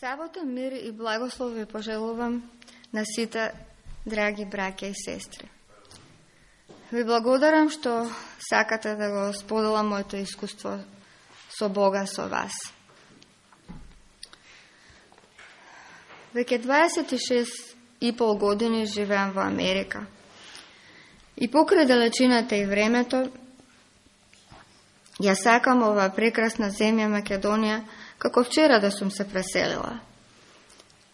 Сабота, мир и благослов ви пожелувам на сите драги браќа и сестри. Ви благодарам што сакате да го споделам моето искуство со Бога со вас. Веќе 26 и пол години живеам во Америка. И покрај далечината и времето, ја сакам оваа прекрасна земја Македонија како вчера да сум се преселила.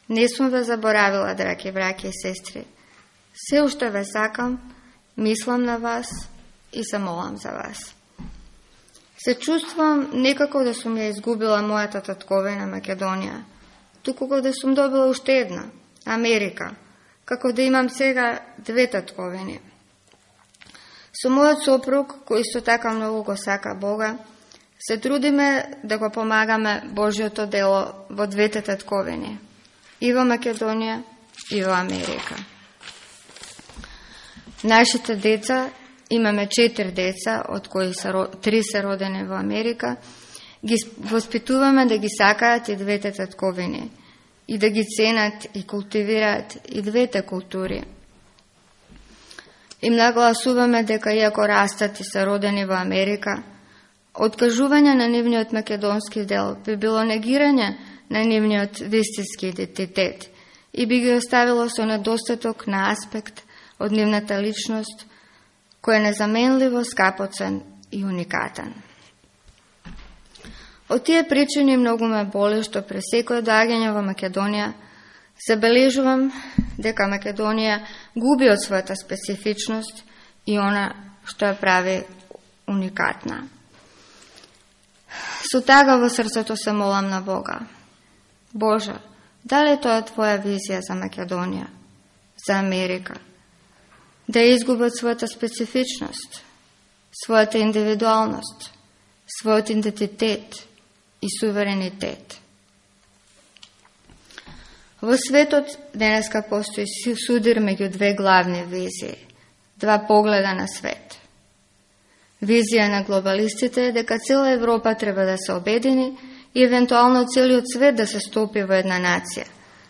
Не сум ве заборавила, драги браки и сестри. Се уште ве сакам, мислам на вас и се молам за вас. Се чувствувам некако да сум ја изгубила мојата татковина Македонија, туку да сум добила уште една, Америка, како да имам сега две татковини. Со мојот сопруг, кој исто така многу го сака Бога, се трудиме да го помагаме Божиото дело во двете татковини, и во Македонија, и во Америка. Нашите деца, имаме четири деца, од кои се, три се родени во Америка, ги воспитуваме да ги сакаат и двете татковини, и да ги ценат и култивираат и двете култури. Им нагласуваме дека иако растат и се родени во Америка, Откажување на нивниот македонски дел би било негирање на нивниот вистински идентитет и би ги оставило со недостаток на аспект од нивната личност, кој е незаменливо скапоцен и уникатен. Од тие причини многу ме боли што през секој доаѓање во Македонија забележувам дека Македонија губи од својата специфичност и она што ја прави уникатна. Со тага во срцето се молам на Бога. Боже, дали тоа е Твоја визија за Македонија, за Америка? Да изгубат својата специфичност, својата индивидуалност, својот идентитет и суверенитет. Во светот денеска постои судир меѓу две главни визии, два погледа на свет – Визија на глобалистите е дека цела Европа треба да се обедини и евентуално целиот свет да се стопи во една нација,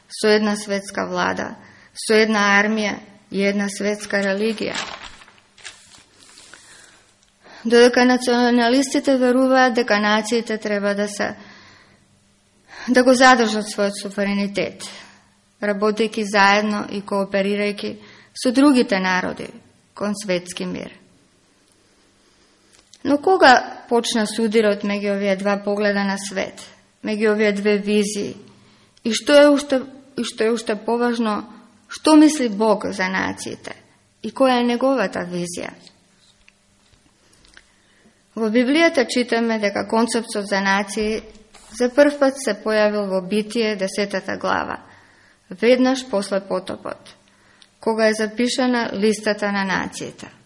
со една светска влада, со една армија и една светска религија. Додека националистите веруваат дека нациите треба да се да го задржат својот суверенитет, работејќи заедно и кооперирајќи со другите народи кон светски мир. Но кога почна да судирот меѓу овие два погледа на свет, меѓу овие две визии, и што е уште, и што е уште поважно, што мисли Бог за нациите? И која е неговата визија? Во Библијата читаме дека концептот за нации за прв пат се појавил во Битие, десетата глава, веднаш после потопот, кога е запишана листата на нациите –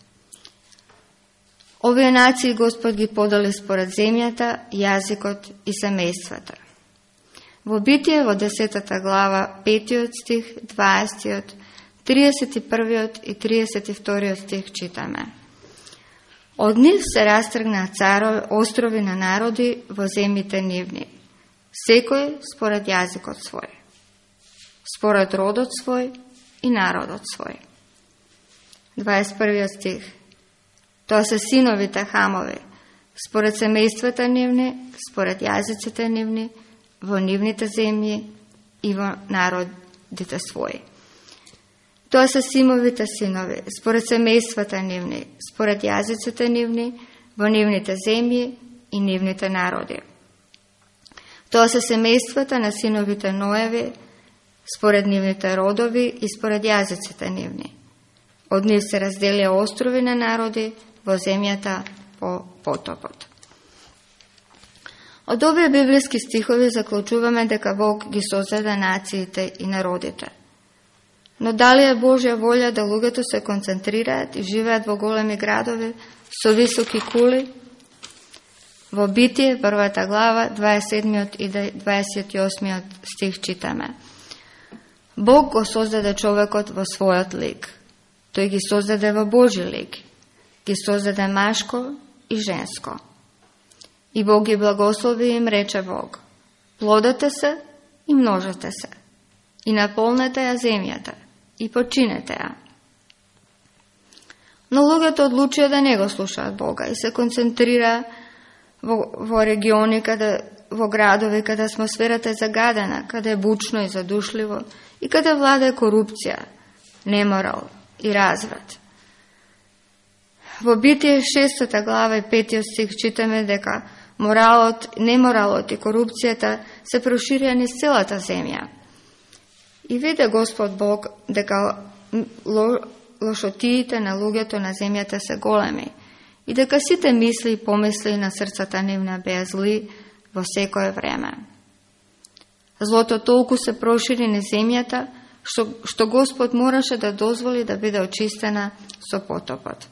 Овие нации Господ ги подали според земјата, јазикот и семејствата. Во Битие во 10 глава, 5 стих, 20, 31 и 32 стих читаме. Од нив се растргна царови, острови на народи во земите нивни, секој според јазикот свој, според родот свој и народот свој. 21 стих. Тоа се синовите хамови, според семејствата нивни, според јазиците нивни, во нивните земји и во народите своји. Тоа се симовите синови, според семејствата нивни, според јазиците нивни, во нивните земји и нивните народи. Тоа се семејствата на синовите Ноеви, според нивните родови и според јазиците нивни. Од нив се разделија острови на народи, во земјата по потопот. Од овие библиски стихови заклучуваме дека Бог ги создаде нациите и народите. Но дали е Божја волја да луѓето се концентрираат и живеат во големи градови со високи кули? Во Битие, првата глава, 27 и 28 стих читаме. Бог го создаде човекот во својот лик. Тој ги создаде во Божи лик ги создаде машко и женско. И Бог ги благослови им рече Бог, плодете се и множете се, и наполнете ја земјата, и починете ја. Но луѓето одлучија да не го слушаат Бога и се концентрира во, во региони каде во градови каде атмосферата е загадена, каде е бучно и задушливо и каде влада е корупција, неморал и разврат. Во Битие 6 глава и 5 стих читаме дека моралот, неморалот и корупцијата се проширија низ целата земја. И виде Господ Бог дека лошотиите на луѓето на земјата се големи и дека сите мисли и помисли на срцата нивна беа зли во секое време. Злото толку се прошири на земјата, што, што Господ мораше да дозволи да биде очистена со потопот.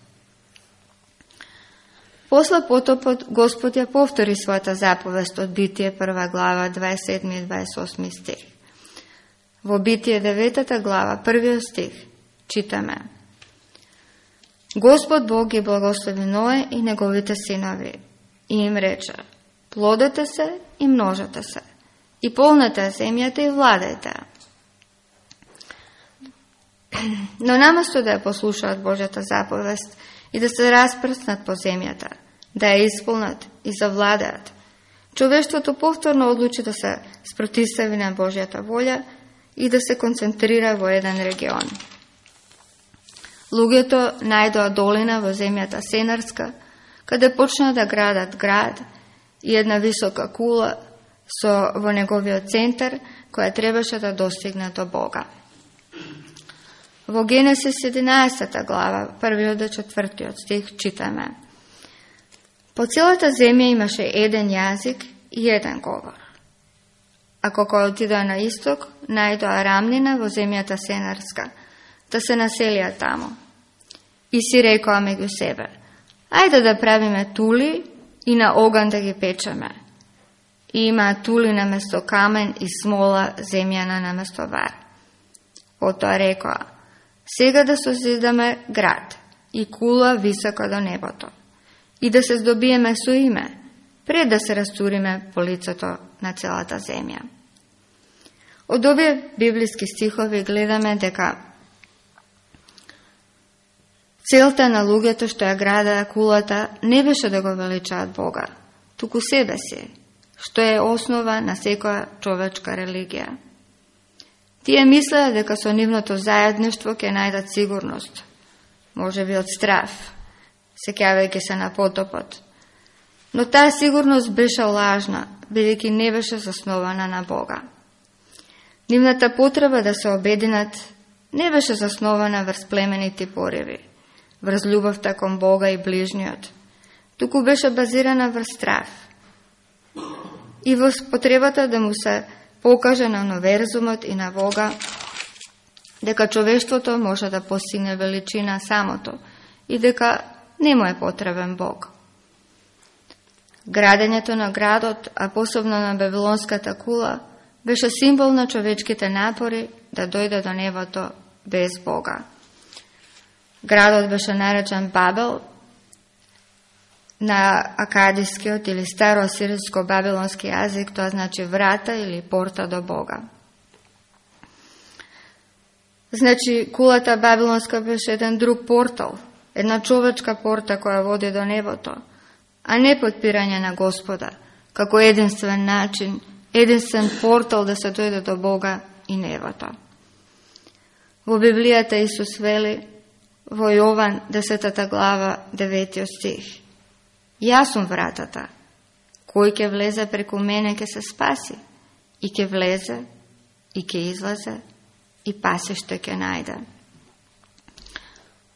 После потопот, Господ ја повтори својата заповест од Битие 1 глава 27 и 28 стих. Во Битие 9 глава 1 стих читаме Господ Бог ги благослови Ное и неговите синови и им рече Плодете се и множете се и полнете земјата и владајте. Но наместо да ја послушаат Божјата заповест, и да се распрснат по земјата, да ја исполнат и завладеат. Човештвото повторно одлучи да се спротистави на Божјата волја и да се концентрира во еден регион. Луѓето најдоа долина во земјата Сенарска, каде почнаа да градат град и една висока кула со во неговиот центар, која требаше да достигне до Бога. Во Генесис 11 глава, првиот до четвртиот стих, читаме. По целата земја имаше еден јазик и еден говор. Ако кој отидоа на исток, најдоа рамнина во земјата Сенарска, да се населија таму. И си рекоа меѓу себе, ајде да правиме тули и на оган да ги печеме. И има тули на место камен и смола земјана на место вар. Потоа рекоа, сега да созидаме град и кула високо до небото и да се здобиеме со име, пред да се растуриме по лицето на целата земја. Од овие библиски стихови гледаме дека целта на луѓето што ја градаа кулата не беше да го величаат Бога, туку себе си, што е основа на секоја човечка религија. Тие мислеа дека со нивното заедништво ќе најдат сигурност, може би од страф, секјавајќи се на потопот. Но таа сигурност беше лажна, бидејќи не беше заснована на Бога. Нивната потреба да се обединат не беше заснована врз племените пореви, врз љубовта кон Бога и ближниот, туку беше базирана врз страф и во потребата да му се покаже на универзумот и на Бога дека човештвото може да постигне величина самото и дека не му е потребен Бог. Градењето на градот, а посебно на Бабилонската кула, беше символ на човечките напори да дојде до небото без Бога. Градот беше наречен Бабел, на акадискиот или староасирско-бабилонски јазик, тоа значи врата или порта до Бога. Значи, кулата бабилонска беше еден друг портал, една човечка порта која води до небото, а не подпирање на Господа, како единствен начин, единствен портал да се дојде до Бога и небото. Во Библијата Исус вели во Јован 10 глава 9 стих – Јас сум вратата. Кој ќе влезе преку мене ќе се спаси. И ќе влезе, и ќе излезе, и пасеште ќе најде.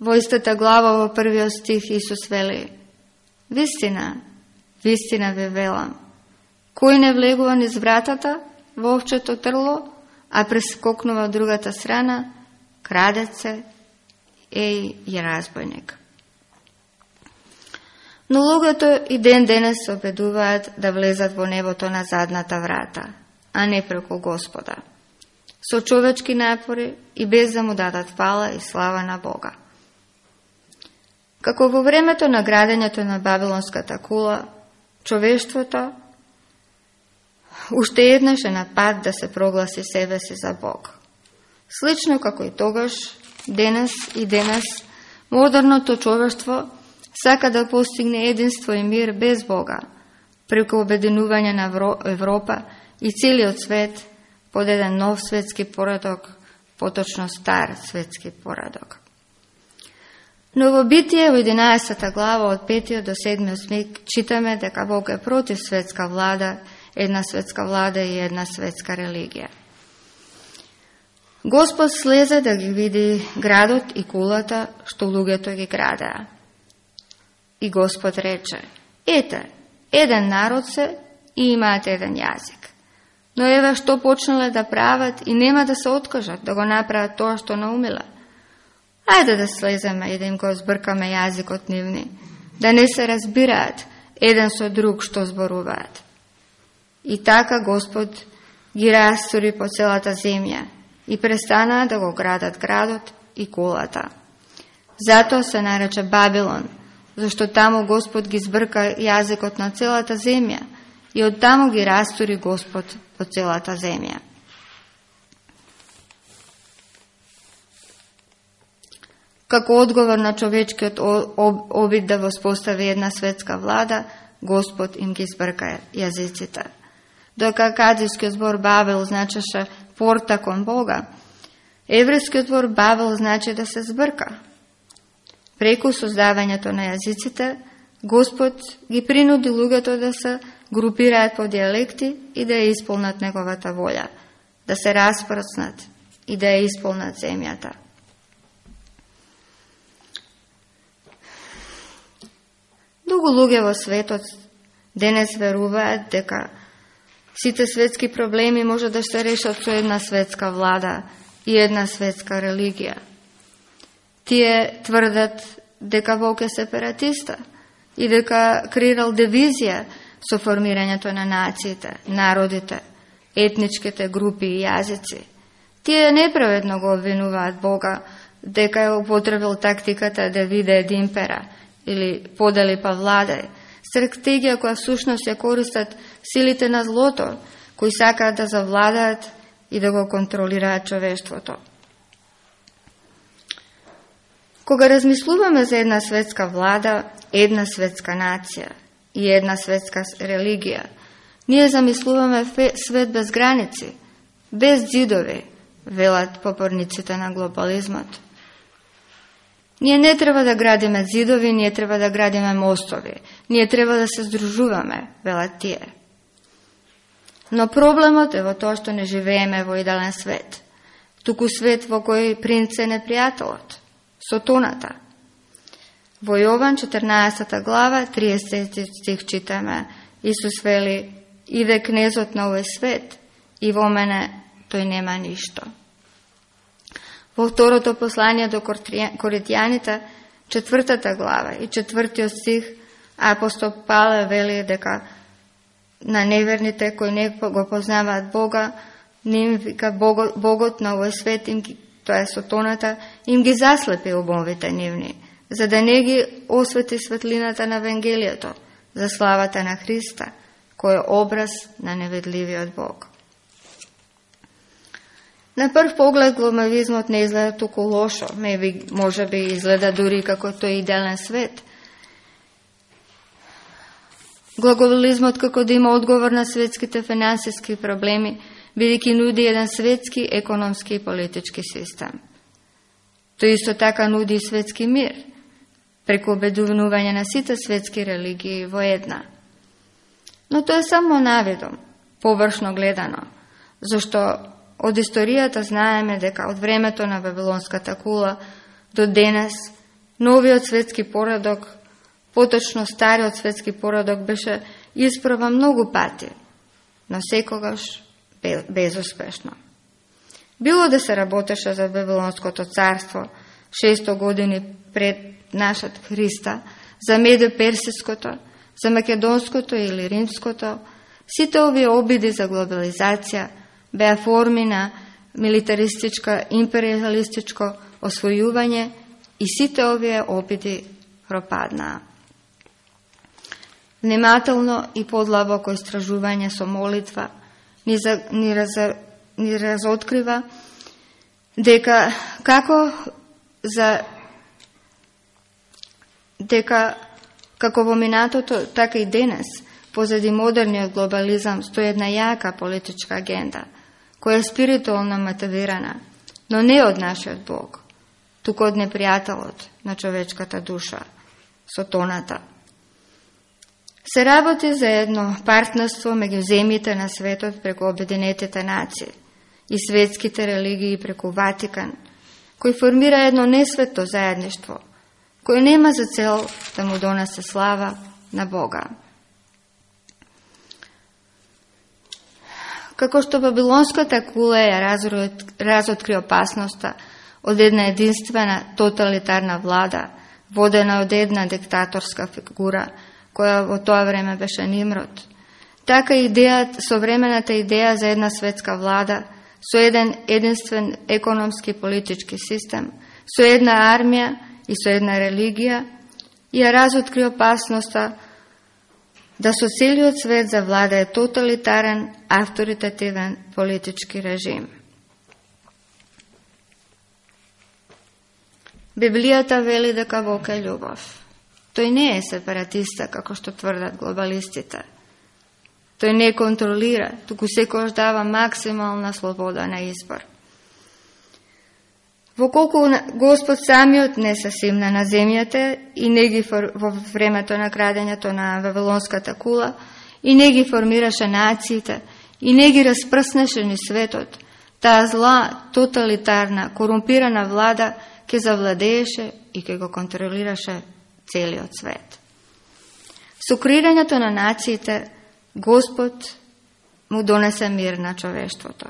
Во истата глава во првиот стих Исус вели Вистина, вистина ве велам. Кој не влегува низ вратата во овчето трло, а прескокнува од другата страна, крадеце, е и разбойник. Но луѓето и ден денес се обедуваат да влезат во небото на задната врата, а не преку Господа. Со човечки напори и без да му дадат фала и слава на Бога. Како во времето на градењето на Бабилонската кула, човештвото уште еднаш е на пат да се прогласи себе си за Бог. Слично како и тогаш, денес и денес, модерното човештво сака да постигне единство и мир без Бога, преку обединување на Европа и целиот свет под еден нов светски поредок, поточно стар светски поредок. Новобитие во Битие во 11 глава од 5 до 7 смик читаме дека Бог е против светска влада, една светска влада и една светска религија. Господ слезе да ги види градот и кулата што луѓето ги градаа. И Господ рече, ете, еден народ се и имаат еден јазик. Но еве што почнале да прават и нема да се откажат да го направат тоа што наумила. Ајде да слеземе и да им го збркаме јазикот нивни, да не се разбираат еден со друг што зборуваат. И така Господ ги растори по целата земја и престанаа да го градат градот и кулата. Затоа се нарече Бабилон, зашто таму Господ ги збрка јазикот на целата земја и од таму ги растури Господ по целата земја. Како одговор на човечкиот обид да воспостави една светска влада, Господ им ги збрка јазиците. Дока акадискиот збор Бабел значеше порта кон Бога, еврејскиот збор Бабел значи да се збрка. Преку создавањето на јазиците, Господ ги принуди луѓето да се групираат по диалекти и да ја исполнат неговата волја, да се распрснат и да ја исполнат земјата. Многу луѓе во светот денес веруваат дека Сите светски проблеми може да се решат со една светска влада и една светска религија. Тие тврдат дека Бог е сепаратиста и дека креирал дивизија со формирањето на нациите, народите, етничките групи и јазици. Тие неправедно го обвинуваат Бога дека е употребил тактиката да виде Димпера или подели па владај, стратегија која всушност ја користат силите на злото, кои сакаат да завладаат и да го контролираат човештвото. Кога размислуваме за една светска влада, една светска нација и една светска религија, ние замислуваме свет без граници, без зидови, велат попорниците на глобализмот. Ние не треба да градиме зидови, ние треба да градиме мостови. Ние треба да се здружуваме, велат тие. Но проблемот е во тоа што не живееме во идеален свет. Туку свет во кој принц е непријателот, сотоната. Во Јован 14 глава, 30 стих читаме, Исус вели, иде кнезот на овој свет и во мене тој нема ништо. Во второто послание до Коринтијаните, четвртата глава и четвртиот стих, апостол Павле вели дека на неверните кои не го познаваат Бога, ним вика Богот, Богот на овој свет, им, тоа е сотоната, им ги заслепи умовите нивни, за да не ги освети светлината на Евангелието, за славата на Христа, кој е образ на неведливиот Бог. На прв поглед гломавизмот не изгледа туку лошо, меби може би изгледа дури како тој идеален свет. Глобализмот како да има одговор на светските финансиски проблеми, бидејќи нуди еден светски економски и политички систем. Тој исто така нуди и светски мир, преку обедувнување на сите светски религии во една. Но тоа е само наведом, површно гледано, зашто Од историјата знаеме дека од времето на Вавилонската кула до денес новиот светски поредок, поточно стариот светски поредок беше исправа многу пати, но секогаш безуспешно. Било да се работеше за Вавилонското царство 600 години пред нашат Христа, за Медо-Персиското, за Македонското или Римското, сите овие обиди за глобализација – беа форми на милитаристичко, империалистичко освојување и сите овие опити пропаднаа. Внимателно и подлабоко истражување со молитва ни, за, ни, раз, ни разоткрива дека како за дека како во минатото, така и денес, позади модерниот глобализам стои една јака политичка агенда, која е спиритуално мотивирана, но не од нашиот Бог, туку од непријателот на човечката душа, сотоната. Се работи за едно партнерство меѓу земјите на светот преку Обединетите нации и светските религии преку Ватикан, кој формира едно несвето заедништво, кој нема за цел да му донесе слава на Бога. Како што Бабилонската кула ја разоткри опасноста од една единствена тоталитарна влада, водена од една диктаторска фигура, која во тоа време беше Нимрод. Така идејата, современата идеја за една светска влада, со еден единствен економски политички систем, со една армија и со една религија, ја разоткри опасноста да со целиот свет завладае тоталитарен, авторитативен политички режим. Библијата вели дека Бог е љубов. Тој не е сепаратиста, како што тврдат глобалистите. Тој не контролира, туку секојаш дава максимална слобода на избор. Во колку Господ самиот не се симна на земјата и не ги во времето на крадењето на Вавилонската кула и не ги формираше нациите и не ги распрснеше ни светот, таа зла, тоталитарна, корумпирана влада ќе завладееше и ќе го контролираше целиот свет. Со креирањето на нациите, Господ му донесе мир на човештвото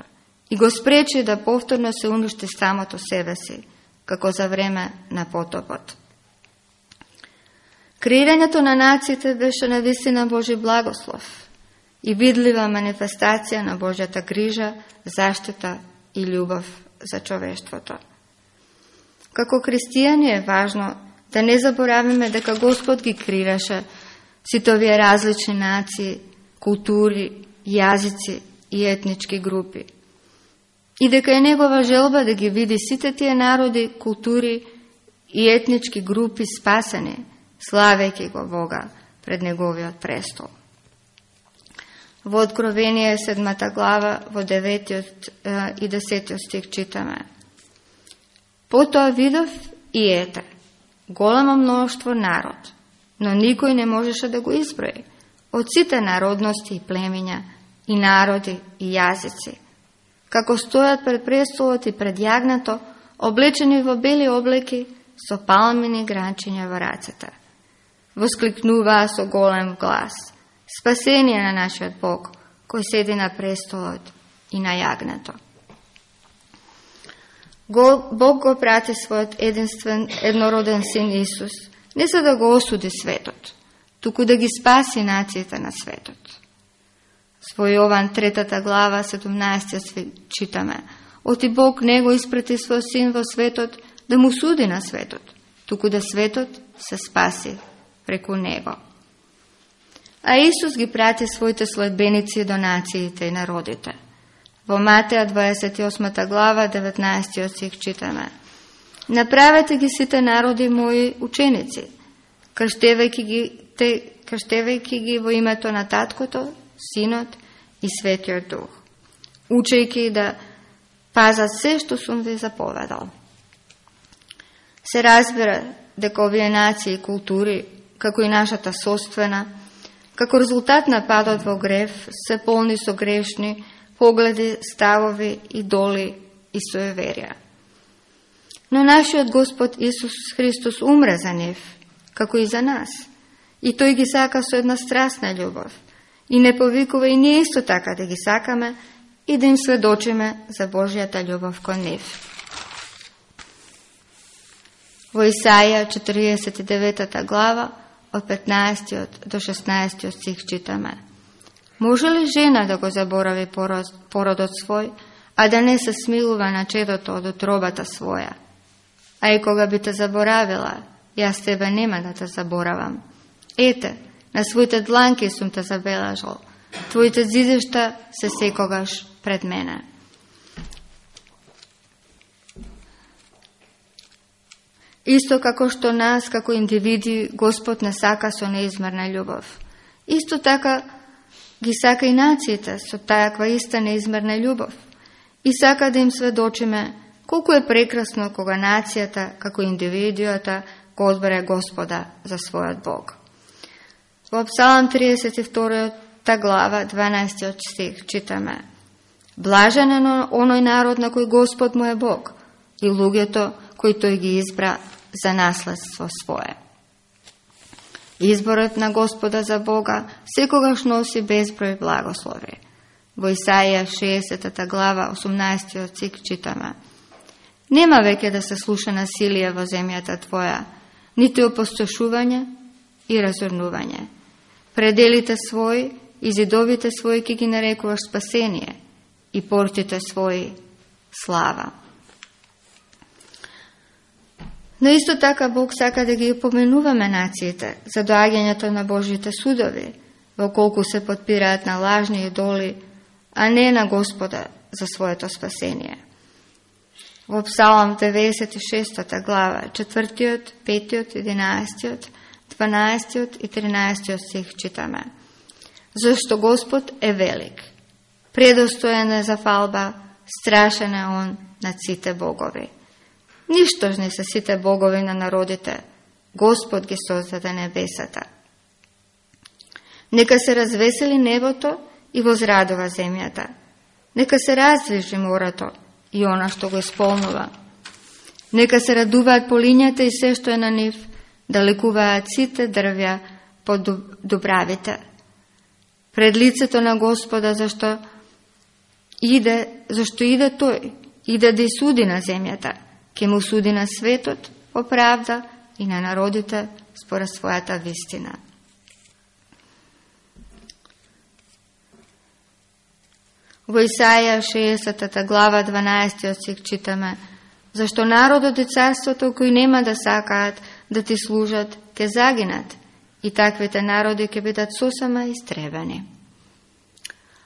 и го спречи да повторно се уништи самото себе си, како за време на потопот. Креирањето на нациите беше на висина Божи благослов и видлива манифестација на Божјата грижа, заштита и љубов за човештвото. Како христијани е важно да не заборавиме дека Господ ги крираше сите овие различни нации, култури, јазици и етнички групи. И дека е негова желба да ги види сите тие народи, култури и етнички групи спасени, славејќи го Бога пред неговиот престол. Во Откровение седмата глава, во 9 и 10 стих читаме. Потоа видов и ете, големо мноштво народ, но никој не можеше да го изброи, од сите народности и племиња, и народи, и јазици, како стојат пред престолот и пред јагнато, облечени во бели облеки, со палмини гранчиња во рацата. Воскликнуваа со голем глас, спасение на нашиот Бог, кој седи на престолот и на јагнато. Бог го прати својот единствен, еднороден син Исус, не за да го осуди светот, туку да ги спаси нациите на светот. Во Јован третата глава, 17 читаме, Оти Бог не го испрати свој син во светот да му суди на светот, туку да светот се спаси преку него. А Исус ги прати своите следбеници до нациите и народите – Во Матеја 28 глава 19 стих читаме Направете ги сите народи мои ученици, крштевајќи ги, те, крштевајќи ги во името на Таткото, Синот и Светиот Дух, учејќи да пазат се што сум ви заповедал. Се разбира дека овие нации и култури, како и нашата собствена, како резултат на падот во грев, се полни со грешни, погледи, ставови, идоли и суеверија. Но нашиот Господ Исус Христос умре за нив, како и за нас. И тој ги сака со една страстна љубов. И не повикува и ние исто така да ги сакаме и да им сведочиме за Божијата љубов кон нив. Во Исаија 49 глава од 15 до 16 стих читаме – Може ли жена да го заборави породот свој, а да не се смилува на чедото од утробата своја? А и кога би те заборавила, јас тебе нема да те заборавам. Ете, на своите дланки сум те забележал, Твоите зидишта се секогаш пред мене. Исто како што нас, како индивиди, Господ не сака со неизмерна љубов. Исто така ги сака и нациите со тајаква иста неизмерна љубов. И сака да им сведочиме колку е прекрасно кога нацијата, како индивидуата, го одбере Господа за својот Бог. Во Псалам 32 глава, 12 стих, читаме Блажен е оној народ на кој Господ му е Бог и луѓето кои тој ги избра за наследство свое. Изборот на Господа за Бога секогаш носи безброј благослови. Во Исаија 60 глава 18 стих читаме Нема веќе да се слуша насилие во земјата Твоја, нити опустошување и разорнување. Пределите свој и зидовите свој ки ги нарекуваш спасение и портите свој слава. Но исто така Бог сака да ги поменуваме нациите за доаѓањето на Божите судови, во колку се подпираат на лажни идоли, а не на Господа за своето спасение. Во Псалам 96 глава, 4, 5, 11, 12 и 13 стих читаме. Зашто Господ е велик, предостоен е за фалба, страшен е Он над сите богови. Ништожни се сите богови на народите. Господ ги создаде небесата. Нека се развесели небото и возрадува земјата. Нека се раздвижи морето и она што го исполнува. Нека се радуваат полињата и се што е на нив, да лекуваат сите дрвја под добравите. Пред лицето на Господа, зашто иде, зашто иде тој, иде да суди на земјата ќе му суди на светот по правда и на народите според својата вистина. Во Исаја 60 глава 12 стих читаме Зашто народот и царството кои нема да сакаат да ти служат, ке загинат, и таквите народи ќе бидат сосема истребени.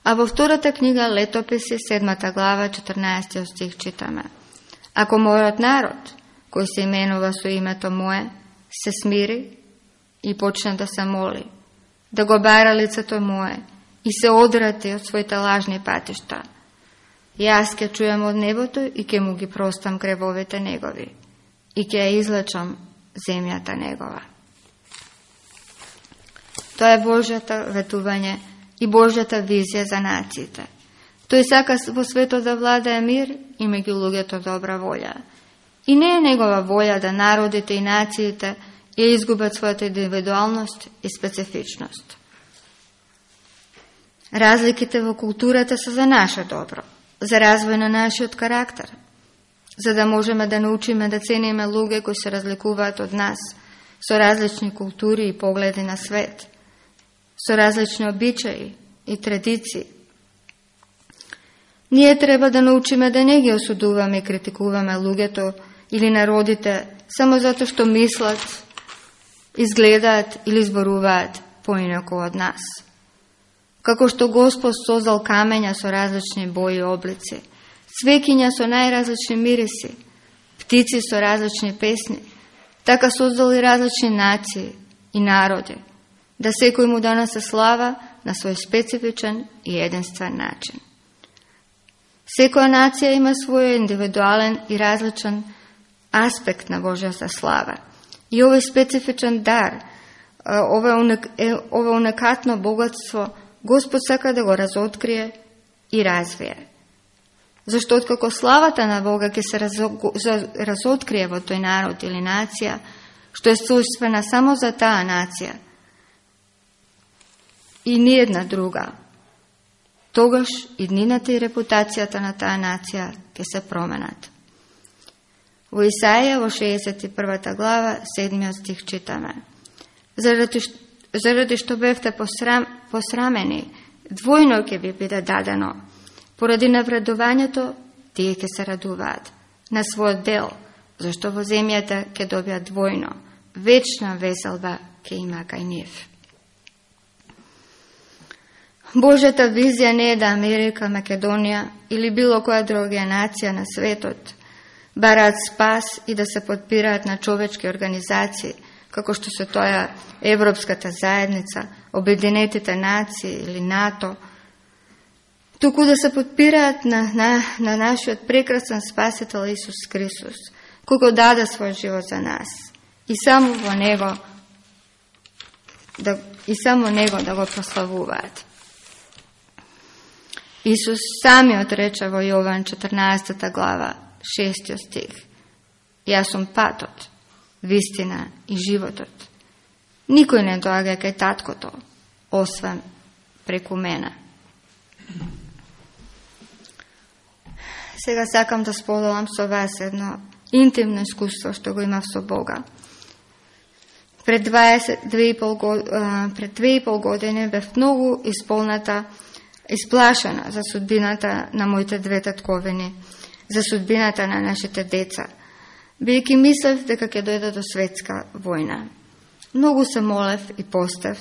А во втората книга Летописи, седмата глава, 14 стих читаме Ако мојот народ, кој се именува со името Мое, се смири и почне да се моли, да го бара лицето Мое и се одрати од своите лажни патишта, јас ќе чујам од небото и ќе му ги простам кревовите негови и ќе ја излечам земјата негова. Тоа е Божјата ветување и Божјата визија за нациите. Тој сака во светот да владае мир и меѓу луѓето добра волја. И не е негова волја да народите и нациите ја изгубат својата индивидуалност и специфичност. Разликите во културата се за наше добро, за развој на нашиот карактер, за да можеме да научиме да цениме луѓе кои се разликуваат од нас, со различни култури и погледи на свет, со различни обичаи и традиции, Ние треба да научиме да не ги осудуваме и критикуваме луѓето или народите само затоа што мислат, изгледаат или зборуваат поинако од нас. Како што Господ создал камења со различни бои и облици, свекиња со најразлични мириси, птици со различни песни, така создал и различни нации и народи, да секој му донесе слава на свој специфичен и единствен начин. Секоја нација има свој индивидуален и различен аспект на Божјата слава. И овој специфичен дар, ова уникатно богатство, Господ сака да го разоткрие и развие. Зашто откако славата на Бога ќе се разоткрие во тој народ или нација, што е суствена само за таа нација, и ни една друга, тогаш и днината и репутацијата на таа нација ќе се променат. Во Исаија во 61 глава 7 стих читаме Заради, заради што бевте посрам, посрамени, двојно ќе ви биде дадено. Поради навредувањето, тие ќе се радуваат на својот дел, зашто во земјата ќе добиат двојно. Вечна веселба ќе има кај нив. Божјата визија не е да Америка, Македонија или било која друга нација на светот бараат спас и да се подпираат на човечки организации, како што се тоа Европската заедница, Обединетите нации или НАТО, туку да се подпираат на, на, на нашиот прекрасен спасител Исус Христос, кој даде свој живот за нас. И само во Него да, и само Него да го прославуваат. Исус самиот рече во Јован 14 глава, 6 стих. Јас сум патот, вистина и животот. Никој не доаѓа кај таткото, освен преку мене. Сега сакам да споделам со вас едно интимно искуство што го имав со Бога. Пред 2,5 пред 2,5 години бев многу исполната, исплашена за судбината на моите две татковини, за судбината на нашите деца, бидејќи мислев дека ќе дојде до светска војна. Многу се молев и постев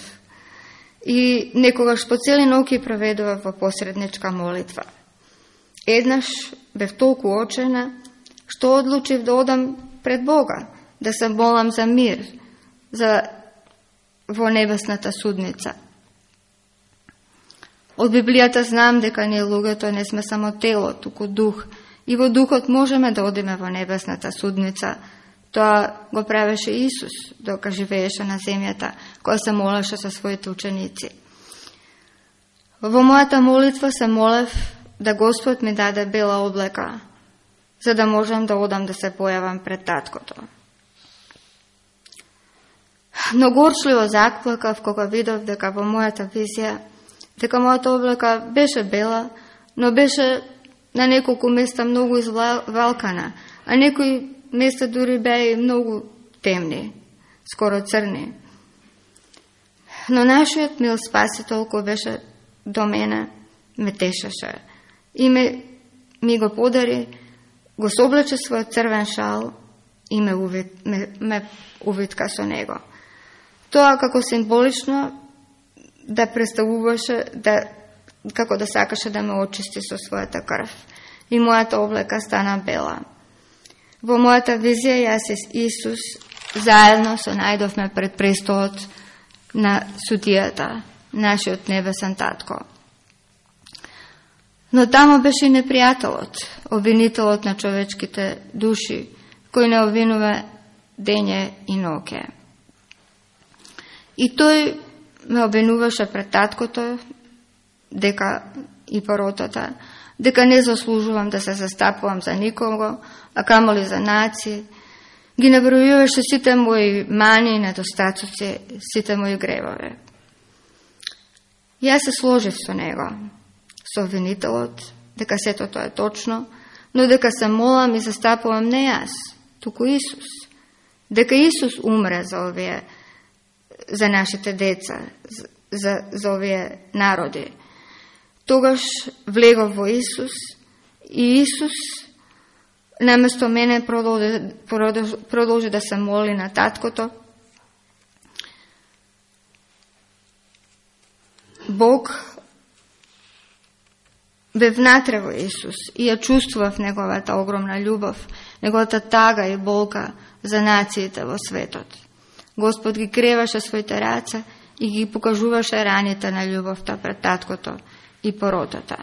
и некогаш по цели ноќи проведував во посредничка молитва. Еднаш бев толку очена, што одлучив да одам пред Бога, да се молам за мир, за во небесната судница. Од Библијата знам дека ние луѓето не сме само тело, туку дух, и во духот можеме да одиме во небесната судница. Тоа го правеше Исус, дока живееше на земјата, која се молеше со своите ученици. Во мојата молитва се молев да Господ ми даде бела облека, за да можам да одам да се појавам пред таткото. Но горчливо заклакав кога видов дека во мојата визија, дека мојата облека беше бела, но беше на неколку места многу извалкана, а некои места дури беа многу темни, скоро црни. Но нашиот мил спасител кој беше до мене, ме тешеше и ме, ми го подари, го соблече својот црвен шал и ме, увит, ме, ме увитка со него. Тоа како символично да представуваше, да, како да сакаше да ме очисти со својата крв. И мојата облека стана бела. Во мојата визија јас и Исус заедно се најдовме пред престолот на судијата, нашиот небесен татко. Но тамо беше и непријателот, обвинителот на човечките души, кој не обвинува дење и ноке. И тој ме обвинуваше пред таткото, дека и поротата, дека не заслужувам да се застапувам за никого, а камоли за наци. Ги набројуваше сите мои мани и недостатоци, сите мои гревове. Јас се сложив со него, со обвинителот, дека сето тоа е точно, но дека се молам и застапувам не јас, туку Исус. Дека Исус умре за овие за нашите деца, за, за овие народи. Тогаш влегов во Исус и Исус наместо мене продолжи, продолжи, продолжи да се моли на таткото. Бог бе внатре во Исус и ја чувствував неговата огромна љубов, неговата тага и болка за нациите во светот. Господ ги креваше своите раце и ги покажуваше раните на љубовта пред таткото и породата.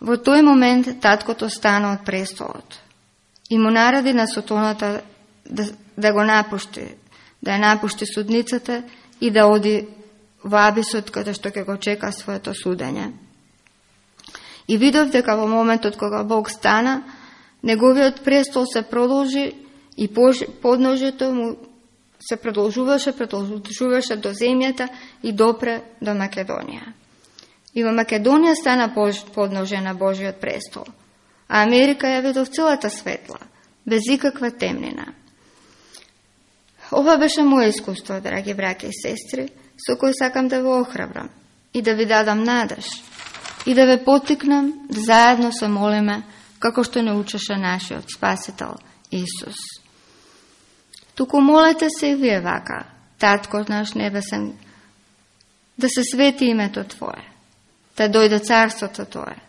Во тој момент таткото стана од престолот и му нареди на сотоната да, да го напушти, да ја напушти судницата и да оди во абисот каде што ќе го чека своето судење. И видов дека во моментот кога Бог стана, неговиот престол се продолжи и подножето му се продолжуваше, продолжуваше до земјата и допре до Македонија. И во Македонија стана подноже на Божиот престол, а Америка ја видов целата светла, без никаква темнина. Ова беше моје искуство, драги браке и сестри, со кој сакам да ве охрабрам и да ви дадам надеж и да ве потикнам да заедно се молиме како што не учеше нашиот Спасител Исус. Туку молете се и вие вака, Татко наш небесен, да се свети името Твое, да дојде царството Твое,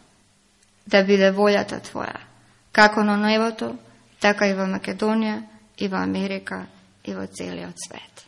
да биде волјата Твоја, како на небото, така и во Македонија, и во Америка, и во целиот свет.